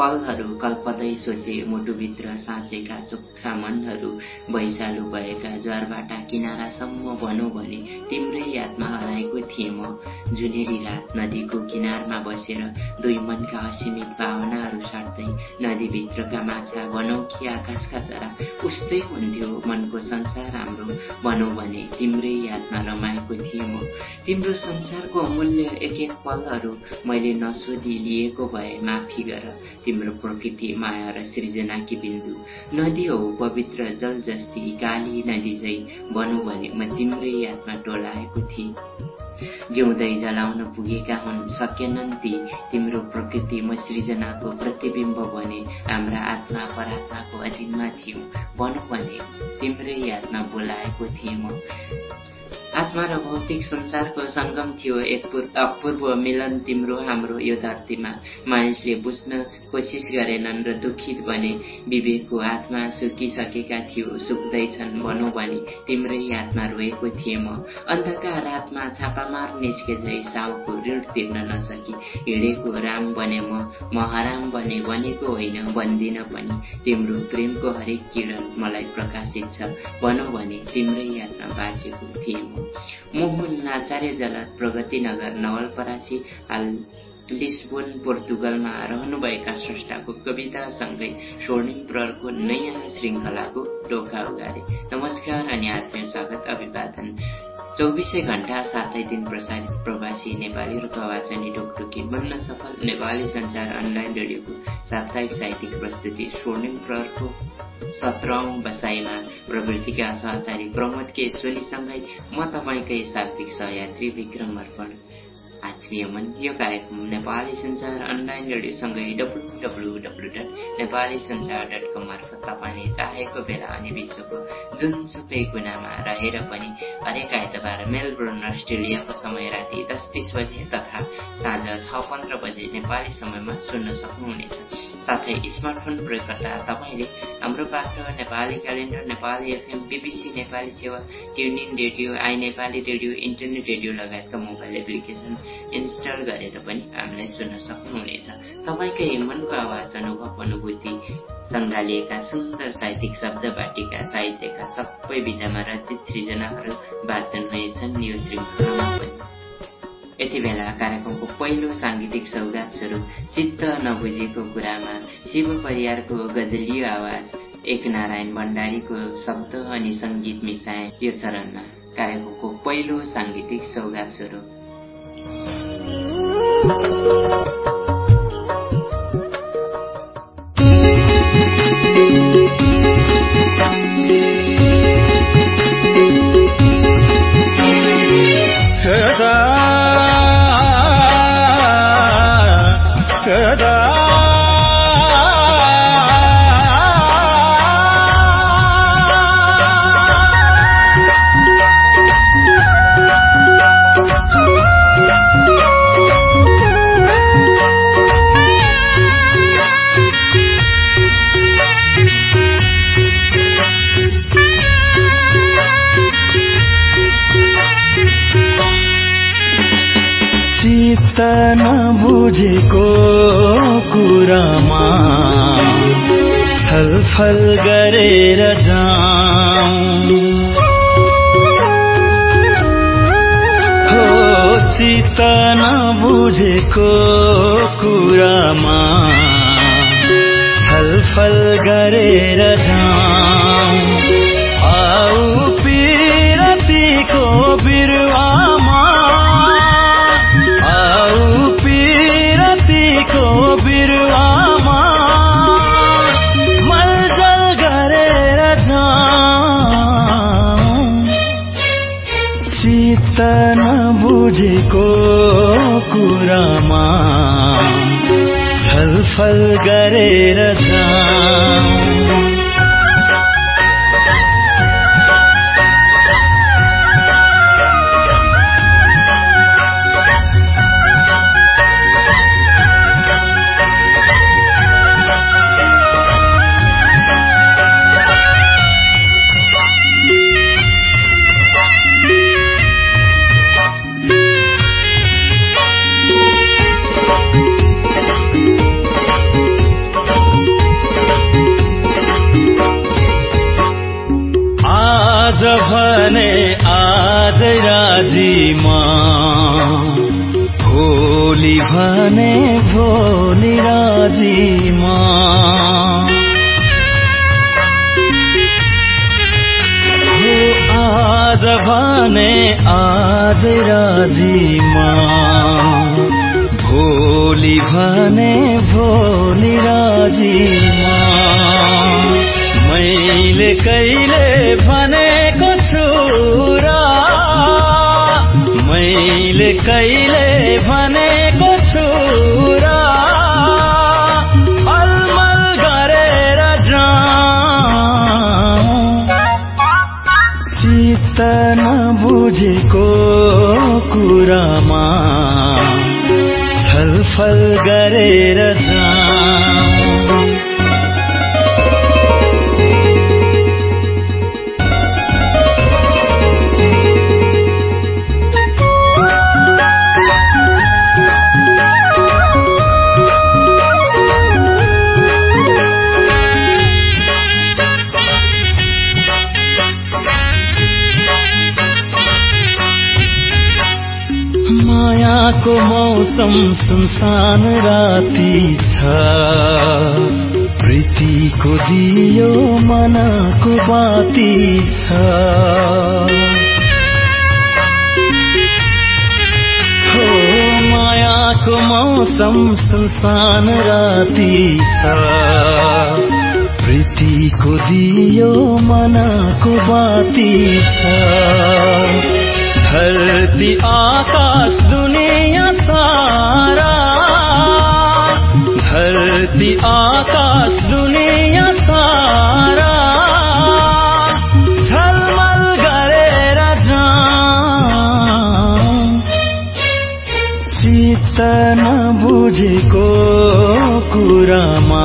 गर्दै बिताएका ती कल्पदै सोचे मुटुभित्र साँचेका चोखा मनहरू भैसालु भएका ज्वारबाट किनारासम्म भनौँ भने तिम्रै यादमा हराएको थिएँ म। जुनेरी रात नदीको किनारमा बसेर दुई मनका असीमित भावनाहरू साट्दै नदीभित्रका माछा भनौँ कि आकाशका चरा उस्तै हुन्थ्यो मनको संसार हाम्रो भनौँ भने तिम्रै यादमा रमाएको थिएँ म। तिम्रो संसारको अमूल्य एक एक पलहरू मैले नसोधी लिएको भए माफी गर। तिम्रो प्रकृति माया र सृजनाकी बिन्दु। नदी हो पवित्र जल जस्ती काली नदी झै भनौँ भने म तिम्रै यादमा टोलाएको थिएँ। जिउँदै जलाउन पुगेका हुन् सकेनन् ती तिम्रो प्रकृति म सृजनाको प्रतिबिम्ब भने हाम्रा आत्मा परात्माको अधीनमा थियौँ। भनौँ भने तिम्रै यादमा बोलाएको थिएँ म। आत्मा र भौतिक संसारको सङ्गम थियो एक अपूर्व मिलन तिम्रो हाम्रो यो धरतीमा। मानिसले बुझ्न कोसिस गरेनन् र दुखित भने विवेकको आत्मा सुकिसकेका थियो सुक्दैछन् भनौँ भने तिम्रै यादमा रोएको थिएँ म। अन्धकार रातमा छापामार निस्के झै साउको ऋण तिर्न नसकी हिँडेको राम बने म म बने बनेको होइन बन्दिन पनि। तिम्रो प्रेमको हरेक किरण मलाई प्रकाशित छ भनौँ भने तिम्रै यादमा बाँचेको थिएँ म। मोहन आचार्य जलत प्रगति नगर नवलपरासी हाल लिस्बोन पोर्तुगलमा रहनुभएका स्रष्टाको कवितासँगै स्वर्णिम प्रहरको नयाँ श्रृङ्खलाको डोका उगारे नमस्कार अनि आत्मीय स्वागत अभिवादन। चौबिसै घण्टा सातै दिन प्रसारित प्रवासी नेपालीहरूको आवाजनी ढोकढोकी बन्न सफल। नेपाली संचार अनलाइन रेडियोको साप्ताहिक साहित्यिक प्रस्तुति स्वर्णिम प्रहरको सत्रौं बसाईमा प्रवृत्तिका सहचारी प्रमोद के सोनीसँगै म तपाईँकै शाब्दिक सहयात्री विक्रम अर्पण। आत्मीय मन यो कार्यक्रम Nepali Sansar online रेडियोसँगै W W W dot Nepali Sansar dot com मार्फत तपाईँले चाहेको बेला अनि विश्वको जुनसुकै कुनामा रहेर पनि हरेक आइतबार मेलबोर्न अस्ट्रेलियाको समय राति दस तिस बजे तथा साँझ छ पन्ध्र बजे नेपाली समयमा सुन्न सक्नुहुनेछ। साथै स्मार्टफोन प्रयोगकर्ता तपाईँले हाम्रो पात्र Nepali calendar Nepali FM BBC Nepali सेवा TuneIn radio I Nepali radio internet radio लगायतका मोबाइल एप्लिकेसन इन्स्टल गरेर पनि हामीलाई सुन्न सक्नुहुनेछ तपाईँकै मनको आवाज अनुभव अनुभूति सङ्घालिएका सुन्दर साहित्यिक शब्द बाटिका साहित्यका सबै विधामा रचित सृजनाहरू वाचन हुनेछन् यो श्रृङ्खलामा पनि। यति बेला कार्यक्रमको पहिलो साङ्गीतिक सौगात स्वरूप चित्त नबुझेको कुरामा शिव परियारको गजलियो आवाज एक नारायण भण्डारीको शब्द अनि सङ्गीत मिसाए यो चरणमा कार्यक्रमको पहिलो साङ्गीतिक सौगात स्वरूप। गरेर जाऊ। चित नबुझेको कुरामा। छलफल गरेर छलफल गरेर भने आज राजीमा। भोलि भने भोलि राजीमा। मैले कहिले भनेको छु र। मैले कहिले भनेको चित्त नबुझेको कुरामा छलफल गरेर सुनसान राति छ। प्रीतिको दियो मनको बाती छ। मायाको मौसम सुनसान राति छ। प्रीतिको दियो मनको बाती छ। धरती आकाश दुनिया सारा धरती आकाश दुनिया सारा। झलमल गरेर चित्त नबुझेको कुरामा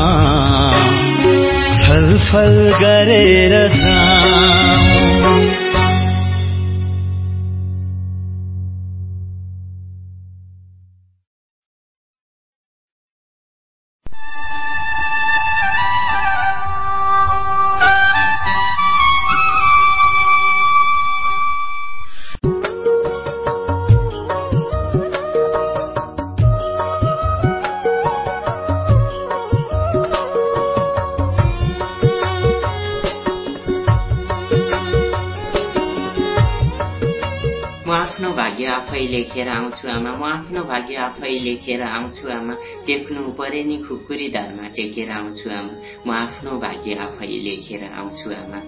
छलफल गरेर जाऊँ आउँछु आमा म आफ्नो भाग्य आफै लेखेर आउँछु आमा टेक्नु परे नि खुकुरी धारमा टेकेर आउँछु आमा म आफ्नो भाग्य आफै लेखेर आउँछु आमा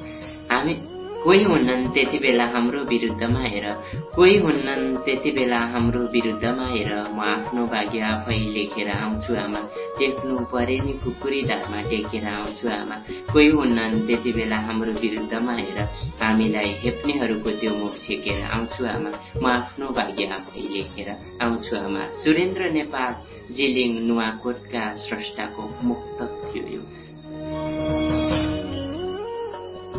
हामी कोही हुन्नन् त्यति बेला हाम्रो विरुद्धमा हेर। कोही हुन्नन् त्यति बेला हाम्रो विरुद्धमा हेर। म आफ्नो भाग्य आफै लेखेर आउँछु आमा। टेक्नु परे नि खुकुरी धारमा टेकेर आउँछु आमा। कोही हुन्नन् त्यति बेला हाम्रो विरुद्धमा हेर। हामीलाई हेप्नेहरूको त्यो मुख छेकेर आउँछु आमा। म आफ्नो भाग्य आफै लेखेर आउँछु आमा। सुरेन्द्र नेपाल जिलिङ नुवाकोटका स्रष्टाको मुक्त थियो यो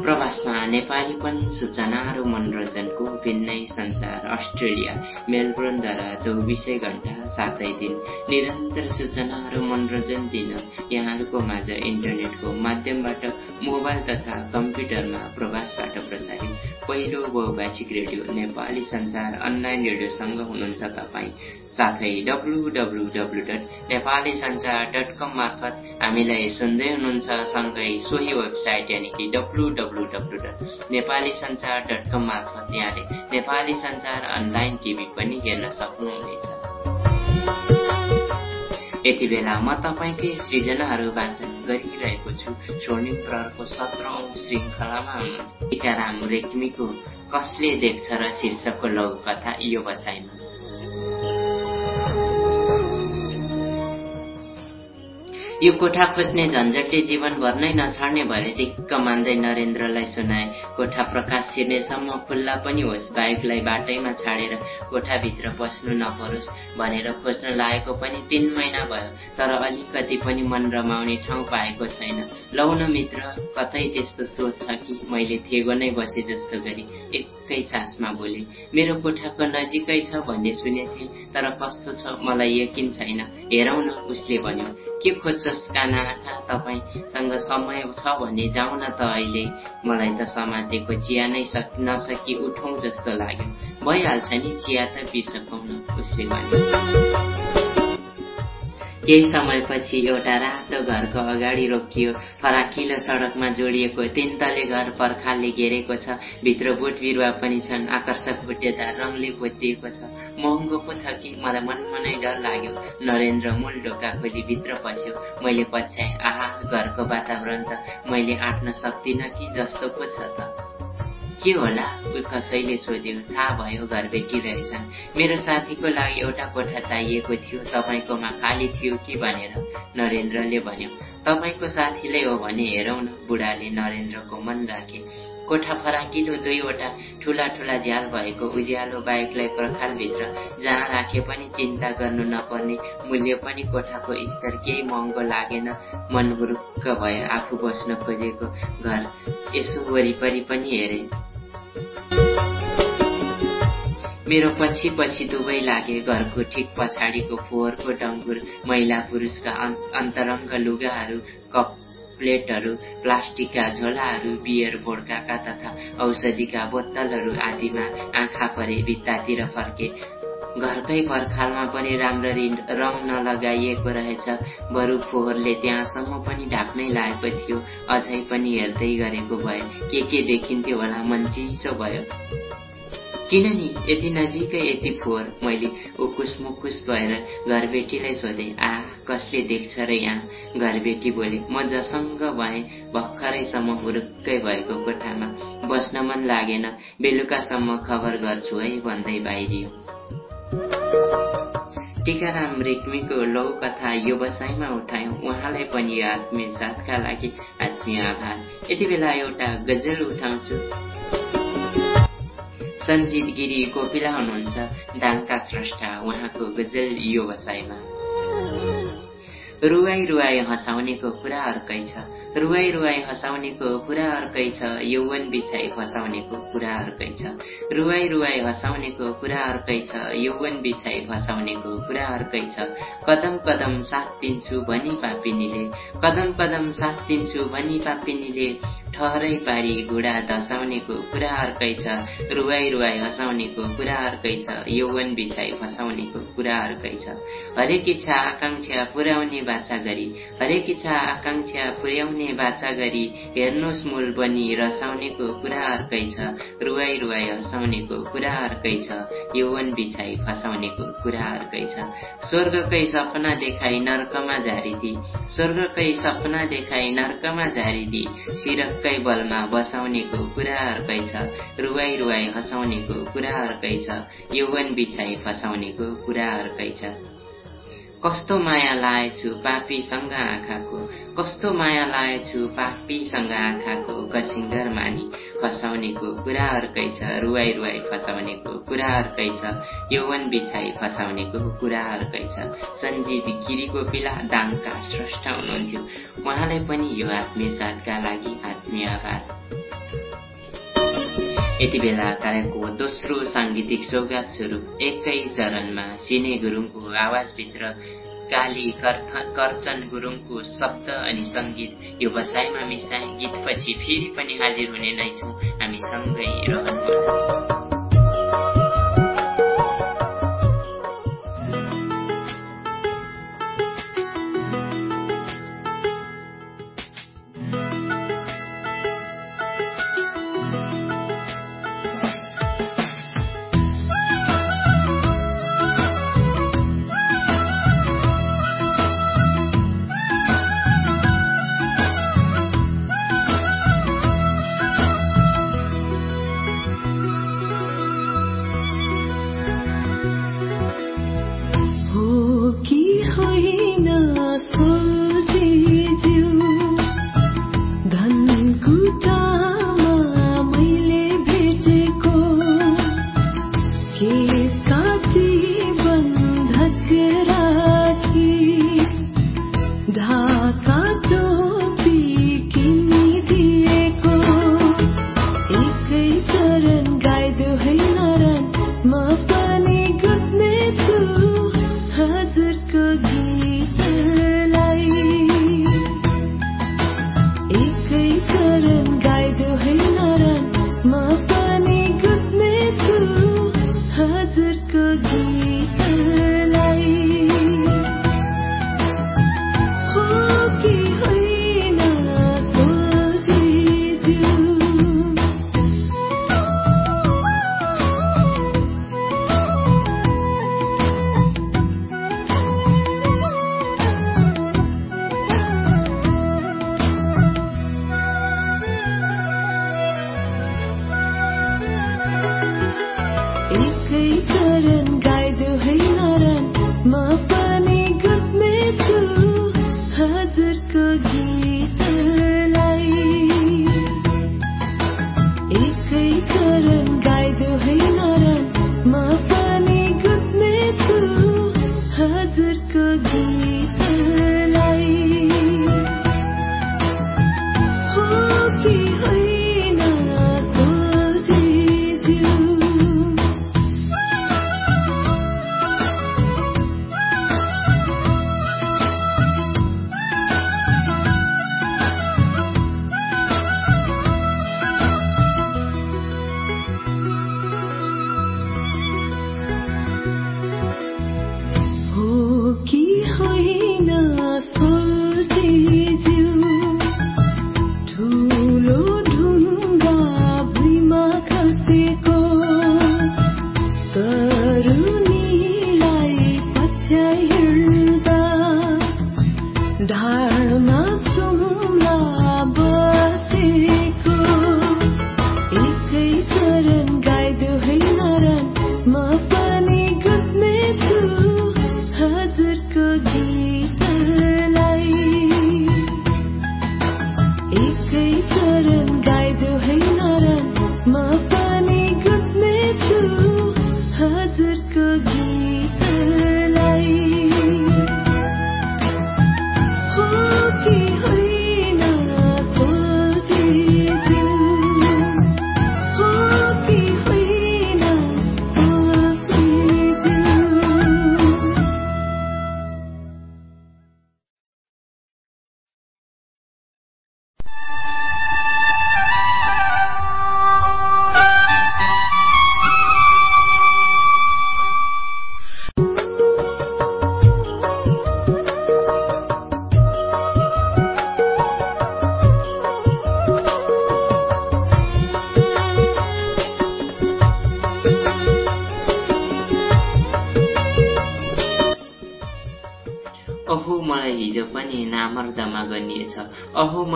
प्रवासमा नेपालीपन सूचना र मनोरञ्जनको भिन्नै संसार अस्ट्रेलिया मेलबोर्नद्वारा चौबिसै घण्टा सातै दिन निरन्तर सूचना र मनोरञ्जन दिन यहाँहरूको माझ इन्टरनेटको माध्यमबाट मोबाइल तथा कम्प्युटरमा प्रवासबाट प्रसारित पहिलो बहुभाषिक रेडियो नेपाली संसार अनलाइन रेडियोसँग हुनुहुन्छ तपाईँ। साथै W Nepali Sansar dot com मार्फत हामीलाई सुन्दै हुनुहुन्छ सँगै सोही वेबसाइट यानि कि W Nepali Sansar dot com मार्फत यहाँले नेपाली संसार अनलाइन टिभी पनि हेर्न सक्नुहुनेछ। यति बेला म तपाईँकै सृजनाहरू वाचन गरिरहेको छु। स्वर्णिम प्रहरको सत्रौं श्रृङ्खलामा हुनुहुन्छ। टिकाराम रेग्मीको कसले देख्छ र शीर्षकको लघु कथा यो बसाइमा। यो कोठा खोज्ने झन्झटले जीवनभर नै नछाड्ने भए दिक्क मान्दै नरेन्द्रलाई सुनाए कोठा प्रकाश छिर्नेसम्म खुल्ला पनि होस् बाइकलाई बाटैमा छाडेर कोठाभित्र पस्नु नपरोस् भनेर खोज्न लागेको पनि तीन महिना भयो तर अलिकति पनि मन रमाउने ठाउँ पाएको छैन। लौ न मित्र कतै त्यस्तो सोच छ कि मैले थेगो नै बसे जस्तो गरी एकै सासमा बोले मेरो कोठाको नजिकै छ भन्ने सुनेथे तर कस्तो छ मलाई यकिन छैन। हेरौँ न उसले भन्यो। के खोज्छस् काना आँखा तपाईँसँग समय छ भने जाउँ न त अहिले मलाई त समातेको चिया नै सक नसकी उठौँ जस्तो लाग्यो। भइहाल्छ नि चिया त पिसकौँ न उसले भन्यो। केही समयपछि एउटा रातो घरको अगाडि रोकियो। फराकिलो सडकमा जोडिएको तिनतले घर पर्खालले घेरेको छ। भित्र बोट बिरुवा पनि छन्। आकर्षक बुट्टेदार रङले पोतिएको छ। महँगो पो छ कि? मलाई मनमा नै डर लाग्यो। नरेन्द्र मूल ढोका खोली भित्र पस्यो। मैले पछ्याएँ आहा घरको वातावरण त मैले आँट्न सक्दिनँ कि? जस्तो पो छ त। के होला? कसैले सोध्यो। थाहा भयो घर भेटिरहेछन् मेरो साथीको लागि एउटा कोठा चाहिएको थियो। तपाईँकोमा खाली थियो कि भनेर नरेन्द्रले भन्यो। तपाईँको साथीले हो भने हेरौँ न बुढाले नरेन्द्रको मन राखे। कोठा फराकिलो दुईवटा ठुला ठुला झ्याल भएको उज्यालो बाइकलाई पर्खालभित्र जहाँ राखे पनि चिन्ता गर्नु नपर्ने मूल्य पनि कोठाको स्तर केही महँगो लागेन। मन हुरुक्क भयो आफू बस्न खोजेको घर यसो वरिपरि पनि हेरे। मेरो पछि पछि दुवै लागे घरको ठिक पछाडिको फोहोरको डङ्गुर महिला पुरुषका अन्तरङ्ग लुगाहरू कप प्लेटहरू प्लास्टिकका झोलाहरू बियर भोड्काका तथा औषधिका बोतलहरू आदिमा आँखा परे भित्तातिर फर्के। घरकै पर्खालमा पनि राम्ररी रङ नलगाइएको रहेछ। बरु फोहोरले त्यहाँसम्म पनि ढाक्नै लागेको थियो। अझै पनि हेर्दै गरेको भए के के देखिन्थ्यो होला मन चिसो भयो। किन नि? यति नजिकै यति फोहोर। मैले उकुस मुकुस भएर घरबेटीलाई सोधेँ आ कसले देख्छ र यहाँ? घरबेटी बोले म जसङ्ग भएँ भर्खरैसम्म हुरुक्कै भएको कोठामा बस्न मन लागेन। बेलुकासम्म खबर गर्छु है भन्दै बाहिरियो। टिकाराम रेग्मीको लौ कथा यो बसाइमा उठायौँ। उहाँलाई पनि आत्मीय साथका लागि आत्मीय आभार। यति बेला एउटा गजल उठाउँछु। सञ्जित गिरी कोपिला हुनुहुन्छ दाङका स्रष्टा उहाँको गजल यो बसाइमा रुवाई रुवाई हँसाउनेको कुरा अर्कै छ। रुवाई रुवाई हँसाउनेको कुरा अर्कै छ। यौवन बिछाइ फसाउनेको कुरा अर्कै छ। रुवाई रुवाई हँसाउनेको कुरा अर्कै छ। यौवन बिछाइ फसाउनेको कुरा अर्कै छ। कदम कदम साथ दिन्छु भनी पापिनीले। कदम कदम साथ दिन्छु भनी पापिनीले। ठहरै पारी घुडा धसाउनेको कुरा अर्कै छ। रुवाई रुवाई हँसाउनेको कुरा अर्कै छ। यौवन बिछाइ फसाउनेको कुरा अर्कै छ। हरेक इच्छा आकाङ्क्षा पुर्याउने बाछा गरी हरेक इच्छा आकाङ्क्षा पुर्याउने बाचा गरी हेर्नुहोस् मूल बनी रसाउनेको कुरा अर्कै छ रुवाई रुवाई हँसाउनेको कुरा अर्कै छ यौवन बिछाई फसाउनेको कुरा अर्कै छ। स्वर्गकै सपना देखाई नर्कमा झारिदी। स्वर्गकै सपना देखाई नर्कमा झारिदी। सिरककै बलमा बसाउनेको कुरा अर्कै छ रुवाई रुवाई हँसाउनेको कुरा अर्कै छ यौवन बिछाई फसाउनेको कुरा अर्कै छ। कस्तो माया लाएछु पापीसँग आँखाको? कस्तो माया लाएछु पापीसँग आँखाको? कसिङ्गर मानी फसाउनेको कुरा अर्कै छ रुवाई रुवाई फसाउनेको कुरा अर्कै छ यौवन बिछाई फसाउनेको कुरा अर्कै छ। सञ्जीत गिरीको पिला दाङका स्रष्ट हुनुहुन्थ्यो। उहाँलाई पनि यो आत्मीय साथका लागि आत्मीय आभार। यति बेला कार्यको दोस्रो साङ्गीतिक सौगात स्वरूप एकै चरणमा सिने गुरुङको आवाजभित्र काली कर्चन गुरुङको शब्द अनि सङ्गीत यो बसाइमा मिसाए गीतपछि फेरि पनि हाजिर हुने नै छौँ। हामी सँगै रहनु।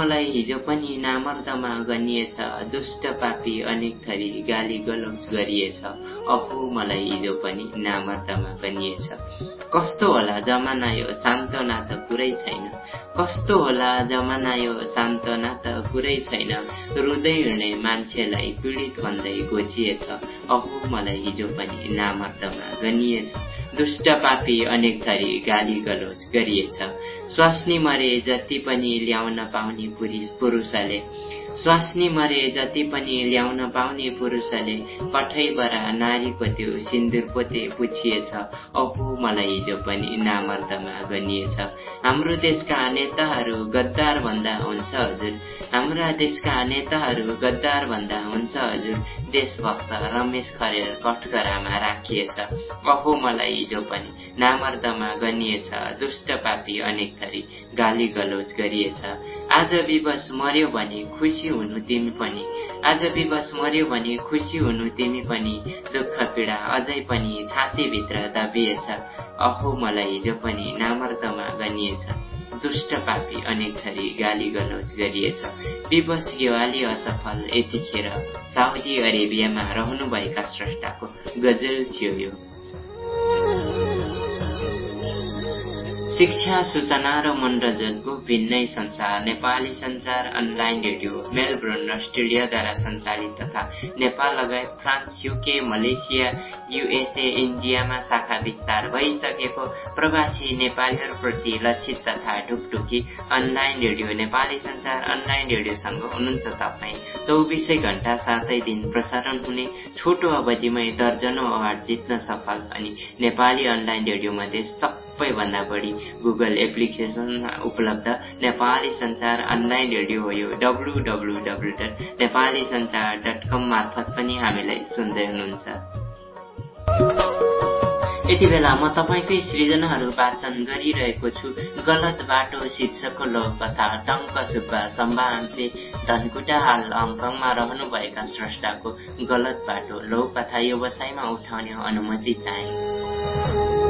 मलाई हिजो पनि नामर्दमा गनिएछ दुष्ट पापी अनेक थरी गाली गलौज गरिएछ। अहो मलाई हिजो पनि नामर्दमा गनिएछ। कस्तो होला जमाना यो? सान्त्वना त कुरै छैन। कस्तो होला जमाना यो? सान्त्वना त कुरै छैन। रुँदै हिँड्ने मान्छेलाई पीडित भन्दै घोचिएछ अहो मलाई हिजो पनि नामर्दमा गनिएछ। दुष्ट पापी अनेक थरी गाली गलोज गरिएछ। स्वास्नी मरे जति पनि ल्याउन पाउने पुरुष पुरुषले स्वास्नी मरे जति पनि ल्याउन पाउने पुरुषले कठैबरा नारीको त्यो सिन्दुर पोते पुछिएछ अहो मलाई हिजो पनि नामर्दमा गनिएछ। हाम्रो देशका नेताहरू गद्दार भन्दा हुन्छ हजुर। हाम्रा देशका नेताहरू गद्दार भन्दा हुन्छ हजुर। देशभक्त रमेश खरेल कठगरामा राखिएछ। अहो मलाई हिजो पनि नामर्दमा गनिएछ। दुष्ट पापी अनेक थरी। गाली गलोज गरिएछ। आज विवश मर्यो भने खुसी हुनु तिमी पनि। आज विवश मर्यो भने खुसी हुनु तिमी पनि। दुःख पीडा अझै पनि छातीभित्र दबिएछ। अहो मलाई हिजो पनि नामर्दमा गनिएछ। दुष्ट पापी अनेक थरी गाली गलोज गरिएछ। विवश गेवाली असफल यतिखेर साउदी अरेबियामा रहनुभएका स्रष्टाको गजल थियो यो। शिक्षा सूचना र मनोरञ्जनको भिन्नै संसार Nepali Sansar online radio Melbourne अस्ट्रेलियाद्वारा सञ्चालित तथा नेपाल लगायत फ्रान्स युके मलेसिया युएसए इन्डियामा शाखा विस्तार भइसकेको प्रवासी नेपालीहरूप्रति लक्षित तथा Dhukdhuki online radio Nepali Sansar online रेडियोसँग हुनुहुन्छ तपाईँ। चौबिसै घण्टा सातै दिन प्रसारण हुने छोटो अवधिमै दर्जनौ अवार्ड जित्न सफल अनि नेपाली अनलाइन रेडियोमध्ये सबैभन्दा बढी गुगल एप्लिकेसनमा उपलब्ध नेपाली संचार अनलाइन रेडियो हो यो W W W dot Nepali Sanchar dot com मार्फत पनि हामीलाई सुन्दै हुनुहुन्छ। यति बेला म तपाईँकै सृजनाहरू वाचन गरिरहेको छु। गलत बाटो शीर्षकको लोककथा टङ्क सुब्बा सम्भान्ते धनकुटा हाल हङकङमा रहनुभएका स्रष्टाको गलत बाटो लोककथा व्यवसायमा उठाउने अनुमति चाहे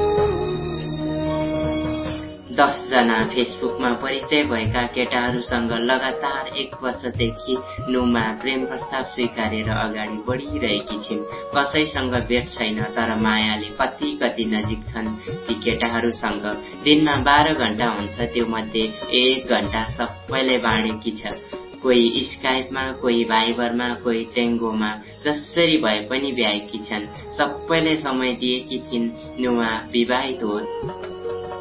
दसजना फेसबुकमा परिचय भएका केटाहरूसँग लगातार एक वर्षदेखि नुमा प्रेम प्रस्ताव स्वीकारेर अगाडि बढिरहेकी छिन्। कसैसँग भेट छैन तर मायाले कति कति नजिक छन् ती केटाहरूसँग। दिनमा बाह्र घण्टा हुन्छ त्यो मध्ये एक घण्टा सबैले बाँडेकी छ। कोही स्काइपमा कोही भाइबरमा कोही टेङ्गोमा जसरी भए पनि भ्याएकी छन्। सबैले समय दिएकी थिइन्। नुवा विवाहित हो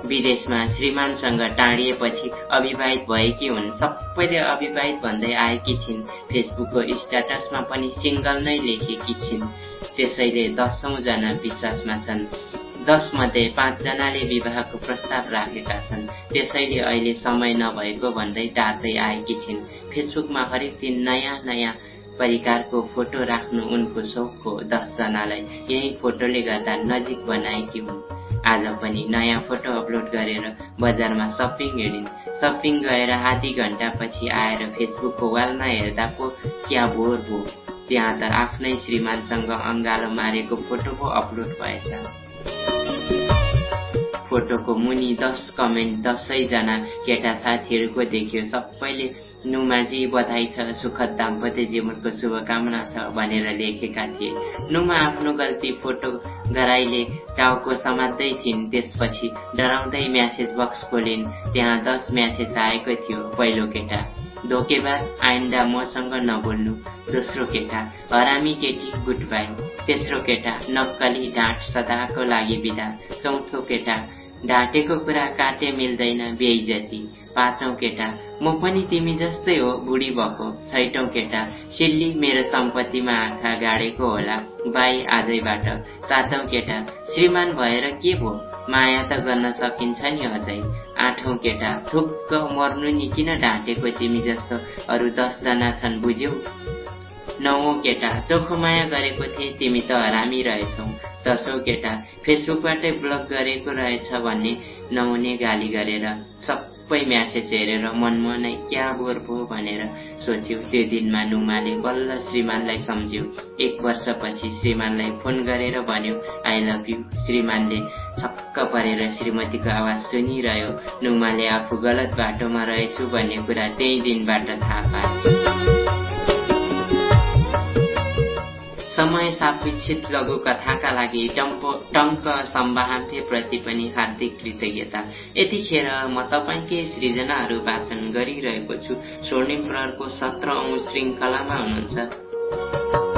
विदेशमा श्रीमानसँग टाढिएपछि अविवाहित भएकी हुन्। सबैले अविवाहित भन्दै आएकी छिन्। फेसबुकको स्ट्याटसमा पनि सिङ्गल नै लेखेकी छिन्। त्यसैले दसौँजना विश्वासमा छन्। दस मध्ये पाँचजनाले विवाहको प्रस्ताव राखेका छन्। त्यसैले अहिले समय नभएको भन्दै टार्दै आएकी छिन्। फेसबुकमा हरेक दिन नयाँ नयाँ परिकारको फोटो राख्नु उनको सौक दसजनालाई यही फोटोले गर्दा नजिक बनाएकी हुन्। आज पनि नयाँ फोटो अपलोड गरेर बजारमा सपिङ हिँडिन्। सपिङ गएर आधी घन्टापछि आएर फेसबुकको वालमा हेर्दा पो क्या बोर भो त्यहाँ त आफ्नै श्रीमानसँग अङ्गालो मारेको फोटो पो अपलोड भएछ। फोटोको मुनि दस कमेन्ट दसैँजना केटा साथीहरूको देख्यो। सबैले नुमाजी बधाई छ सुखद दाम्पत्य जीवनको शुभकामना छ भनेर लेखेका थिए। नुमा आफ्नो गल्ती फोटो गराइले टाउको समात्दै थिइन्। त्यसपछि डराउँदै म्यासेज बक्स खोलिन् त्यहाँ दस म्यासेज आएको थियो पहिलो केटा। धोकेबाज आइन्दा मसँग नबोल्नु। दोस्रो केटा हरामी केटी गुड बाई तेस्रो केटा नक्कली डाँट सदाको लागि बिदा। चौथो केटा ढाँटेको कुरा काटे मिल्दैन बेइजती पाँचौं केटा म पनि तिमी जस्तै हो बुढी भएको। छैटौं केटा सिल्ली मेरो सम्पत्तिमा आँखा गाडेको होला बाई आजैबाट। सातौं केटा श्रीमान भएर के भो माया त गर्न सकिन्छ नि अझै। आठौं केटा थुक्क मर्नु नि किन ढाँटेको तिमी जस्तो? अरू दसजना छन् बुझ्यौ? नौ केटा चोखो माया गरेको थिए तिमी त हरामी रहेछौ। दसौँ केटा फेसबुकबाटै ब्लक गरेको रहेछ भन्ने नहुने गाली गरेर सबै म्यासेज हेरेर मनमा नै क्या बोर भो भनेर सोच्यो। त्यो दिनमा नुमाले बल्ल श्रीमानलाई सम्झ्यो। एक वर्षपछि श्रीमानलाई फोन गरेर भन्यो आई लभ यु श्रीमानले छक्क परेर श्रीमतीको आवाज सुनिरह्यो। नुमाले आफू गलत बाटोमा रहेछु भन्ने कुरा त्यही दिनबाट थाहा पायो। समय सापेक्षित लघु कथाका लागि टङ्क सम्बाहान्थेप्रति पनि हार्दिक कृतज्ञता। यतिखेर म तपाईँकै सृजनाहरू वाचन गरिरहेको छु। स्वर्णिम प्रहरको सत्र श्रृङ्खलामा हुनुहुन्छ।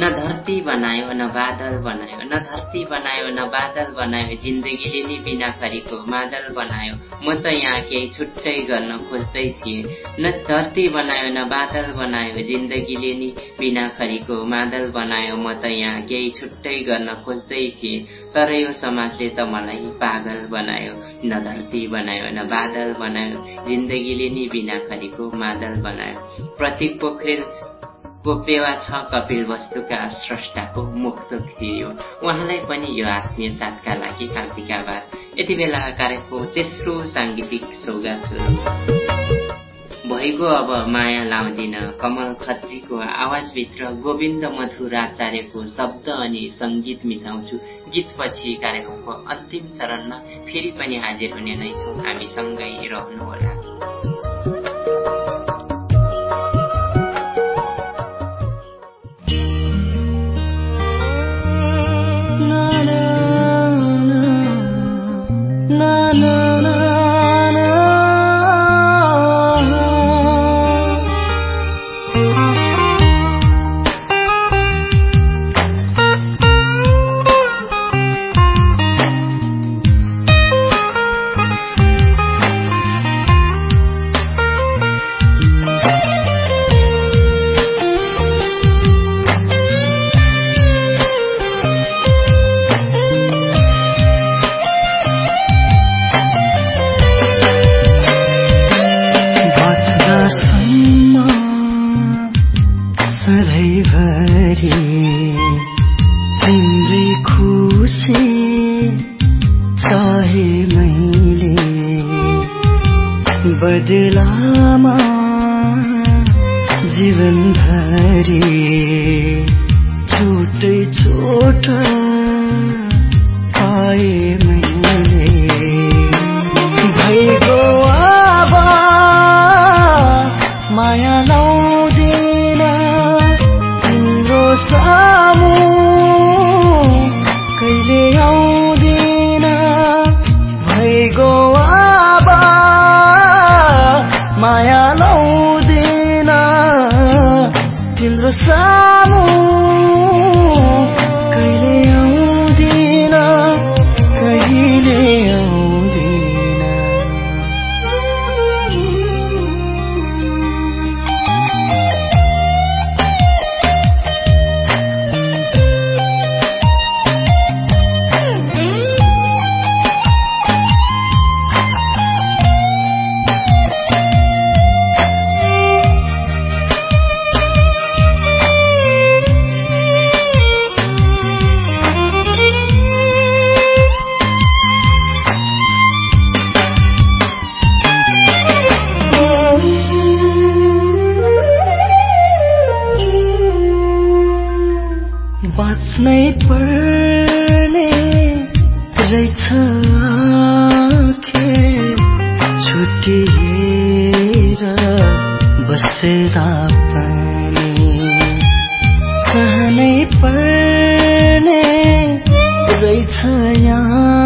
न धरती बनायो न बादल बनायो न धरती बनायो न बादल बनायो जिन्दगीले नि बिना खरीको मादल बनायो। म त यहाँ केही छुट्टै गर्न खोज्दै थिएँ। न धरती बनायो न बादल बनायो जिन्दगीले नि बिना खरीको मादल बनायो। म त यहाँ केही छुट्टै गर्न खोज्दै थिएँ। तर यो समाजले त मलाई पागल बनायो। न धरती बनायो न बादल बनायो। जिन्दगीले नि बिना खरीको मादल बनायो। प्रतीक पोखरेल गोप्यवा छ कपिल वस्तुका स्रष्टाको मुक्त थियो उहाँलाई पनि यो आत्मीय साथका लागि हार्दिक आभार। यति बेला कार्यक्रमको तेस्रो साङ्गीतिक सौगात भइगयो अब माया लाउँदिन कमल खत्रीको आवाजभित्र गोविन्द मधुर आचार्यको शब्द अनि सङ्गीत मिसाउँछु। गीतपछि कार्यक्रमको अन्तिम चरणमा फेरि पनि हाजिर हुने नै छौँ। हामीसँगै रहनुहोला। चाहे मैले। बदलामा जीवनभरि बाँच्नै पर्ने रहेछ छुटिएर बसेर पनि। सहनै पर्ने रहेछ यहाँ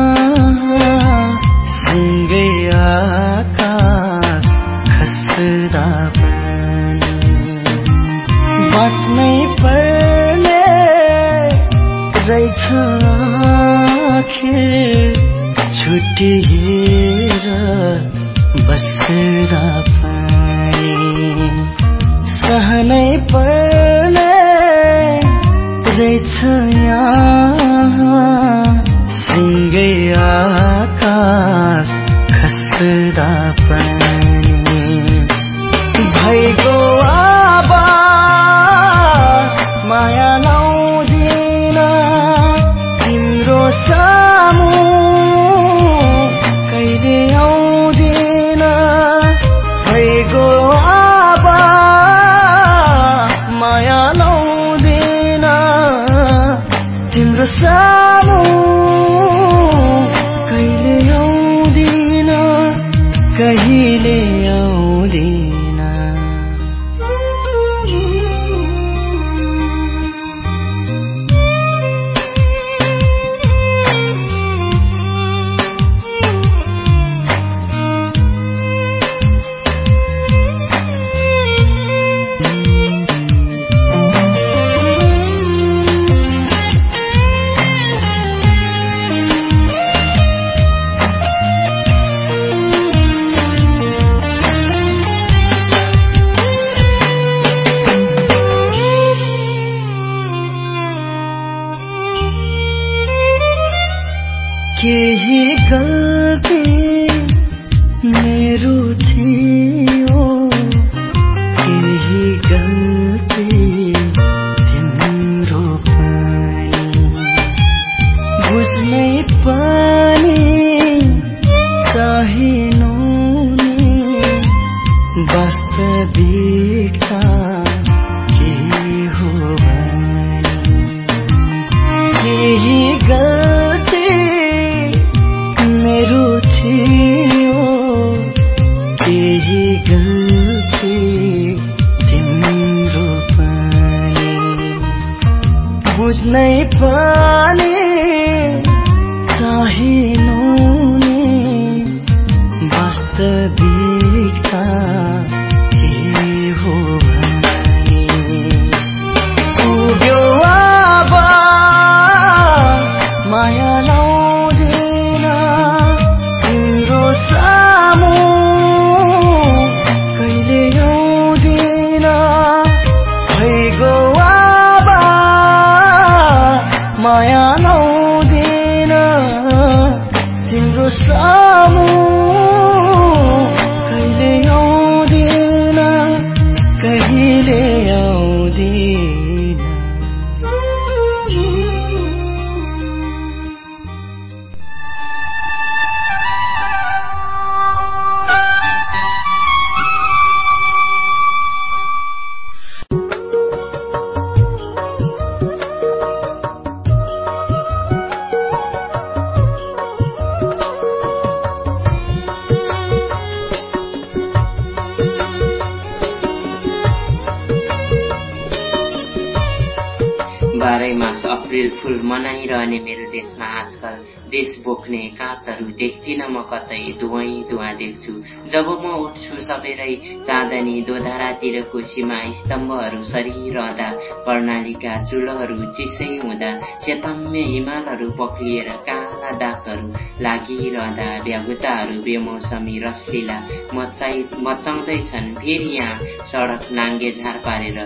सबेरै चाँदनी दोधारातिरको सीमा स्तम्भहरू सरिरहँदा कर्णालीका चुलोहरू चिसै हुँदा चेतम्य हिमालहरू पक्लिएर काला दागहरू लागिरहँदा भ्यागुताहरू बेमौसमी रसलीला मचाइ मचाउँदैछन्। फेरि यहाँ सडक नाङ्गे झार पारेर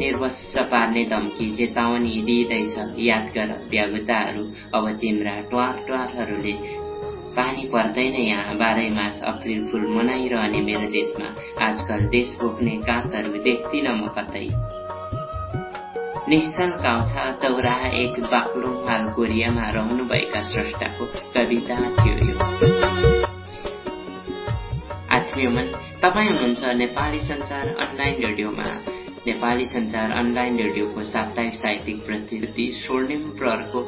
निर्वस्स पार्ने धम्की चेतावनी दिँदैछ याद गर भ्यागुताहरू अब तिम्रा ट्वार ट्वारहरूले पानी पर्दैन यहाँ बाह्रै मास अप्रिल फुल मनाइरहने मेरो देशमा। आजकल देश बोक्ने कातहरू देख्दिनँ म कतै। निश्चल काउछा चौराहा एक बाक्लुङ हाल कोरियामा रहनुभएका स्रष्टाको कविता थियो यो। आत्मीयमन तपाईँ हुनुहुन्छ नेपाली संसार अनलाइन रेडियोमा। नेपाली संचार अनलाइन रेडियोको साप्ताहिक साहित्यिक प्रतिनिधि स्वर्णिम प्रहरको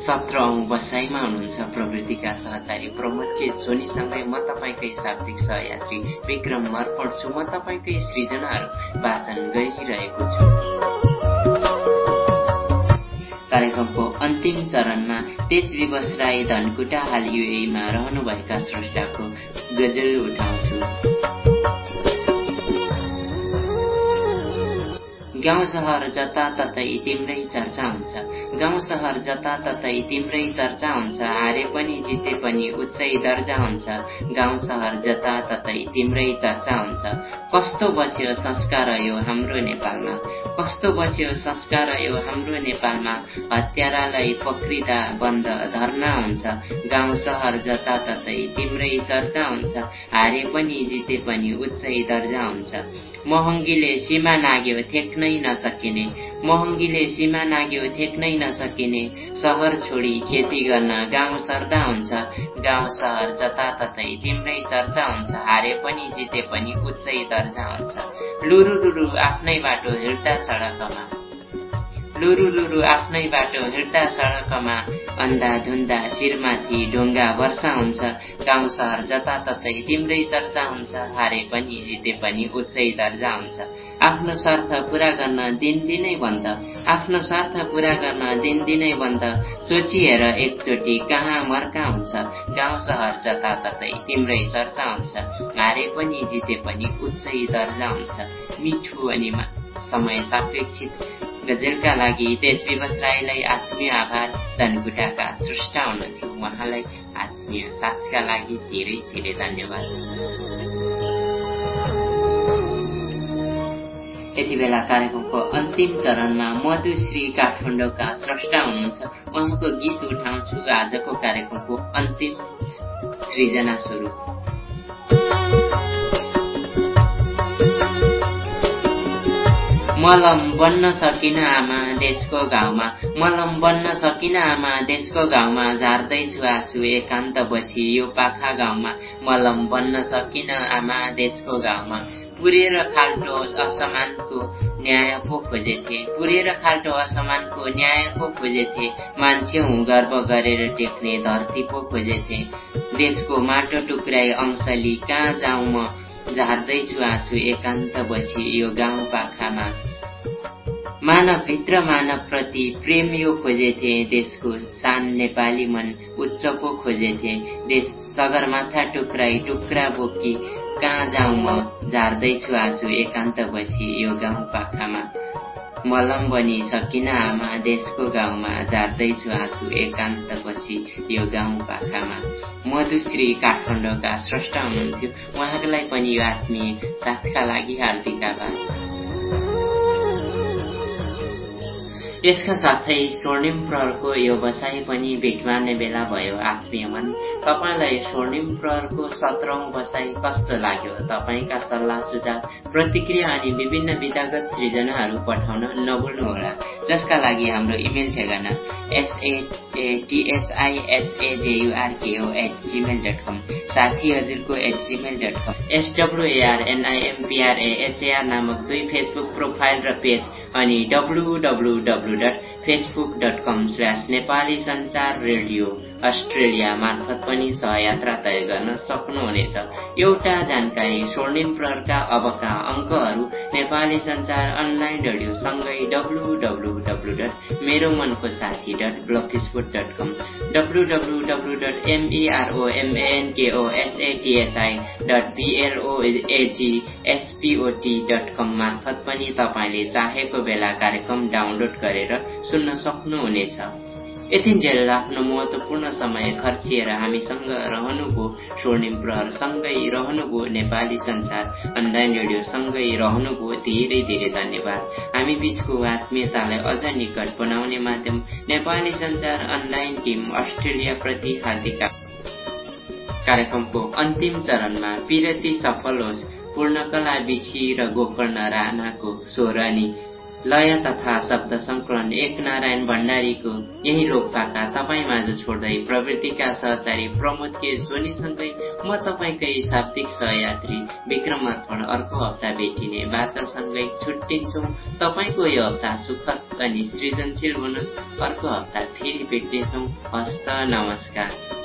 सत्र औं बसाइमा हुनुहुन्छ प्रवृत्तिका सहचारी प्रमोद के सोनीसँगै म तपाईँकै शाब्दिक सहयात्री विक्रम मर्पण छु। म तपाईँकै सृजनाहरू वाचन गरिरहेको छु। कार्यक्रमको अन्तिम चरणमा तेज विवश राई धनकुटा हाल युएमा रहनुभएका स्रष्टाको गजल उठाउँछु। गाउँ सहर जताततै तिम्रै चर्चा हुन्छ। गाउँ सहर जताततै तिम्रै चर्चा हुन्छ। हारे पनि जिते पनि उच्चै दर्जा हुन्छ। गाउँ सहर जताततै तिम्रै चर्चा हुन्छ। कस्तो बस्यो संस्कार यो हाम्रो नेपालमा? कस्तो बस्यो संस्कार यो हाम्रो नेपालमा? हत्यारालाई पक्रिँदा बन्द धर्ना हुन्छ। गाउँ सहर जताततै तिम्रै चर्चा हुन्छ। हारे पनि जिते पनि उच्चै दर्जा हुन्छ। महँगीले सीमा नाग्यो थेक्नै नसकिने। महँगीले सीमा नाग्यो थेक्नै नसकिने। सहर छोडी खेती गर्न गाउँ सर्दा हुन्छ। गाउँ सहर जताततै तिम्रै चर्चा हुन्छ। हारे पनि जिते पनि उच्चै दर्जा हुन्छ। लुरु लुरु आफ्नै बाटो हिँड्दा सडकमा। लुरु लुरु आफ्नै बाटो हिँड्दा सडकमा अन्धा धुन्दा शिरमाथि ढुङ्गा वर्षा हुन्छ। गाउँ सहर जताततै तिम्रै चर्चा हुन्छ। हारे पनि जिते पनि उच्चै दर्जा हुन्छ। आफ्नो स्वार्थ पूरा गर्न दिनदिनै बन्द। आफ्नो स्वार्थ पूरा गर्न दिनदिनै बन्द। सोचिएर एकचोटि कहाँ मर्का हुन्छ। गाउँ सहर जताततै तिम्रै चर्चा हुन्छ। हारे पनि जिते पनि उच्चै दर्जा हुन्छ। मिठो अनि समय सापेक्षित। गजेलका लागि तेज विवश राईलाई आत्मीय आभार। धनकुटाका सृष्टा हुनुहुन्थ्यो उहाँलाई आत्मीय साथका लागि धेरै धेरै धन्यवाद। यति बेला कार्यक्रमको अन्तिम चरणमा मधुश्री काठमाडौँका स्रष्टा हुनुहुन्छ। उहाँको गीत उठाउँछु आजको कार्यक्रमको अन्तिम सृजना स्वरूप। मलम बन्न सकिन आमा देशको गाउँमा। मलम बन्न सकिन आमा देशको गाउँमा। झार्दैछु आँसु एकान्त बसी यो पाखा गाउँमा। मलम बन्न सकिन आमा देशको गाउँमा। पुरेर खाल्टो असमानको न्याय पो खोजेथे। पुरेर खाल्टो असमानको न्याय पो खोजेथे। मान्छे हुँ गर्व गरेर टेक्ने धरती पो खोजेथे। देशको माटो टुक्राई अंशली कहाँ जाउँ म? झार्दैछु आँसु एकान्त बसी यो गाउँ पाखामा। मानवभित्र मानवप्रति प्रेम यो खोजेथे देशको सान नेपाली मन उच्च पो खोजेथे। देश सगरमाथा टुक्राई टुक्रा बोकी कहाँ जाउँ म? झार्दैछु आँसु एकान्त बसी यो गाउँ पाखामा। मलम बनी सकिन आमा देशको गाउँमा झार्दैछु आँसु एकान्त बसी यो गाउँ पाखामा। मधुश्री काठमाडौँका स्रष्टा हुनुहुन्थ्यो। उहाँलाई पनि यो आत्मीय साथका लागि हार्दिक आभार। यसका साथै स्वर्णिम प्रहरको यो बसाइ पनि भेट मार्ने बेला भयो आत्मीय मन। तपाईँलाई स्वर्णिम प्रहरको सत्रौं बसाइ कस्तो लाग्यो? तपाईँका सल्लाह सुझाव प्रतिक्रिया अनि विभिन्न विधागत सृजनाहरू पठाउन नभुल्नुहोला जसका लागि हाम्रो इमेल ठेगाना एसएटिएचआइएचएजेयुआरकेओ साथी दुई फेसबुक प्रोफाइल र पेज अनि अस्ट्रेलिया मार्फत पनि सहयात्रा तय गर्न सक्नुहुनेछ। एउटा जानकारी स्वर्णिम प्रहरका अबका अङ्कहरू नेपाली संचार अनलाइन रेडियो सँगै डब्लु डब्लु डट मेरो मनको साथी dot blog spot dot com W W W dot M E R O एसएटिएसआई dot B L O A G S P O T dot com मार्फत पनि तपाईँले चाहेको बेला कार्यक्रम डाउनलोड गरेर सुन्न सक्नुहुनेछ। यतिन्जेल आफ्नो महत्वपूर्ण समय खर्चिएर हामीसँग रहनुभयो। स्वर्णिम प्रहर सँगै रहनुभयो नेपाली संसार। अनलाइन रेडियो सँगै रहनुभयो धेरै धेरै धन्यवाद। हामी बीचको आत्मीयतालाई अझ निकट बनाउने माध्यम Nepali Sansar online team Australia प्रति हार्दिक कार्यक्रमको अन्तिम चरणमा पिरती सफल होस्। पूर्णकला बिछी र गोकर्ण राणाको स्वर अनि लय तथा शब्द संकलन एक नारायण भण्डारीको यही लोकपाका तपाईँ माझ छोड्दै प्रवृत्तिका सहचारी प्रमोद के सोनीसँगै म तपाईँकै शाब्दिक सहयात्री विक्रम अर्पण अर्को हप्ता भेटिने बाचासँगै छुट्टिन्छौ। तपाईँको यो हप्ता सुखद अनि सृजनशील हुनुहोस्। अर्को हप्ता फेरि भेट्नेछौ। हस्त नमस्कार।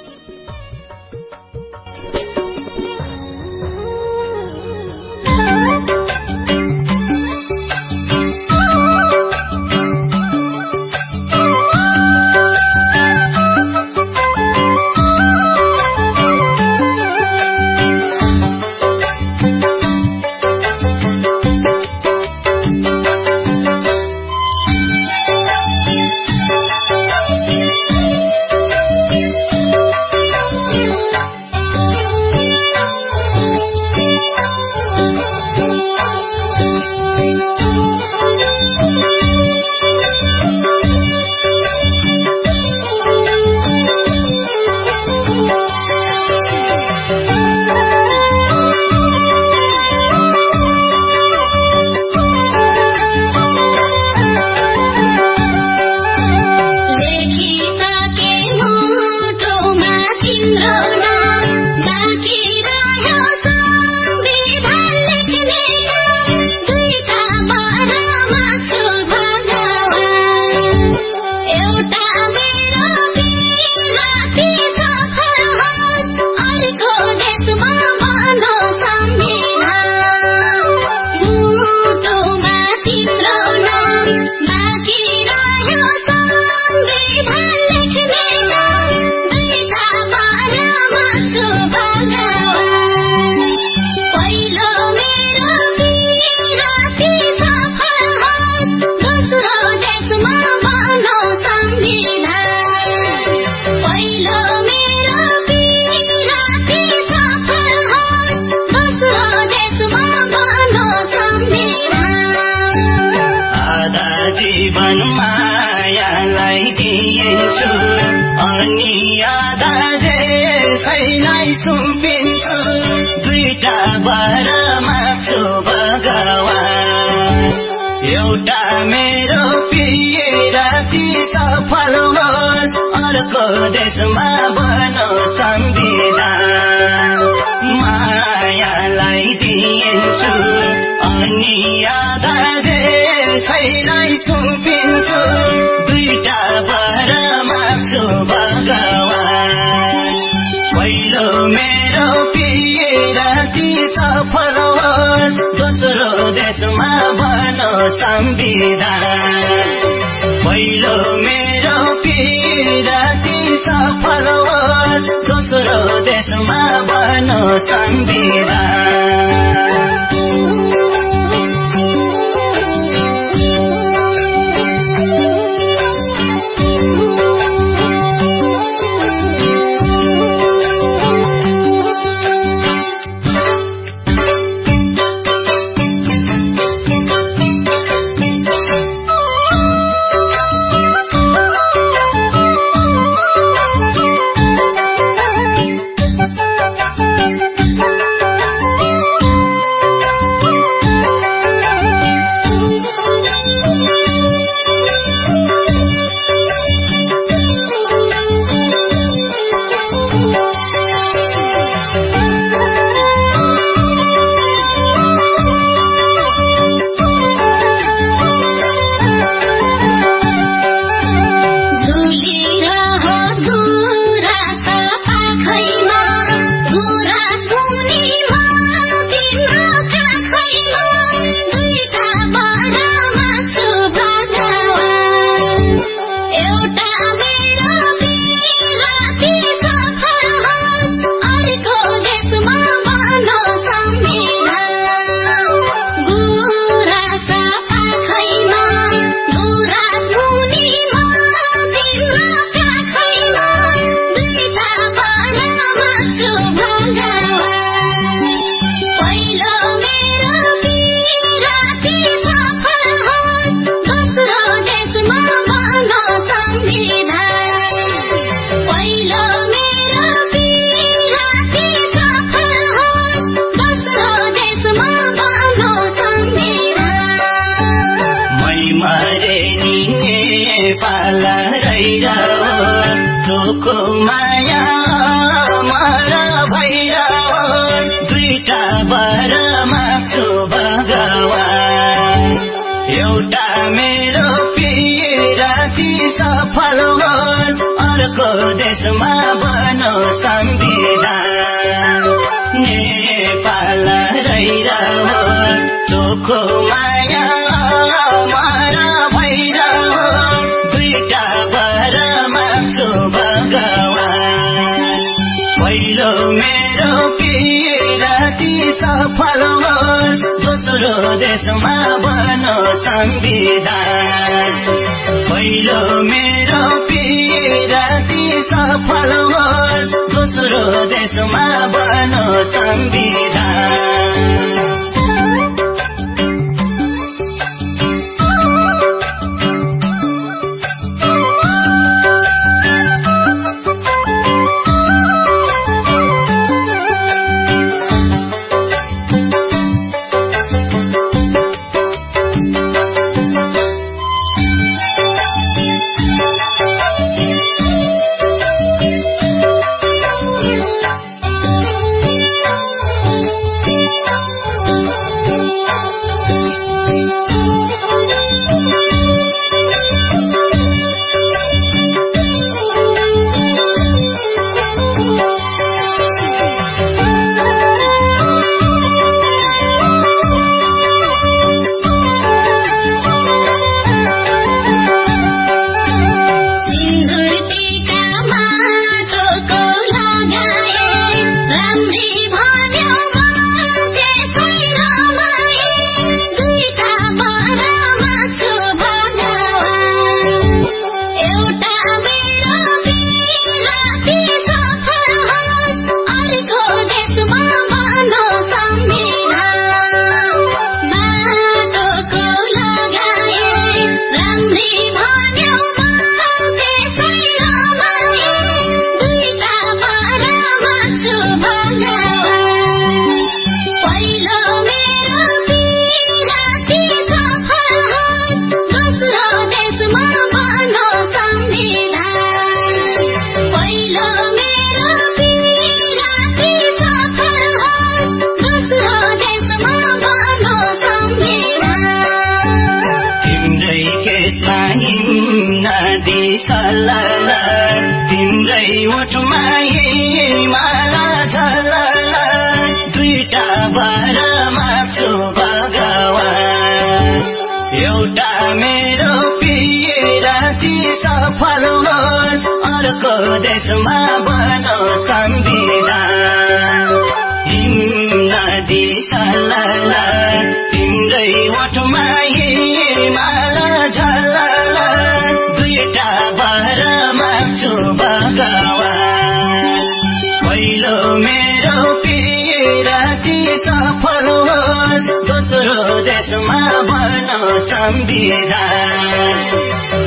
no matter फलोस् दोस्रो देशमा बनो संविधान। पहिलो मेरो पिराती सफल होस् दोस्रो देशमा बनो संविधान।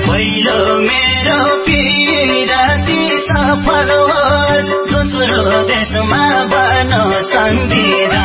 पहिलो मेरो पिराती सफल दोस्रो देशमा बनो सन्धिरा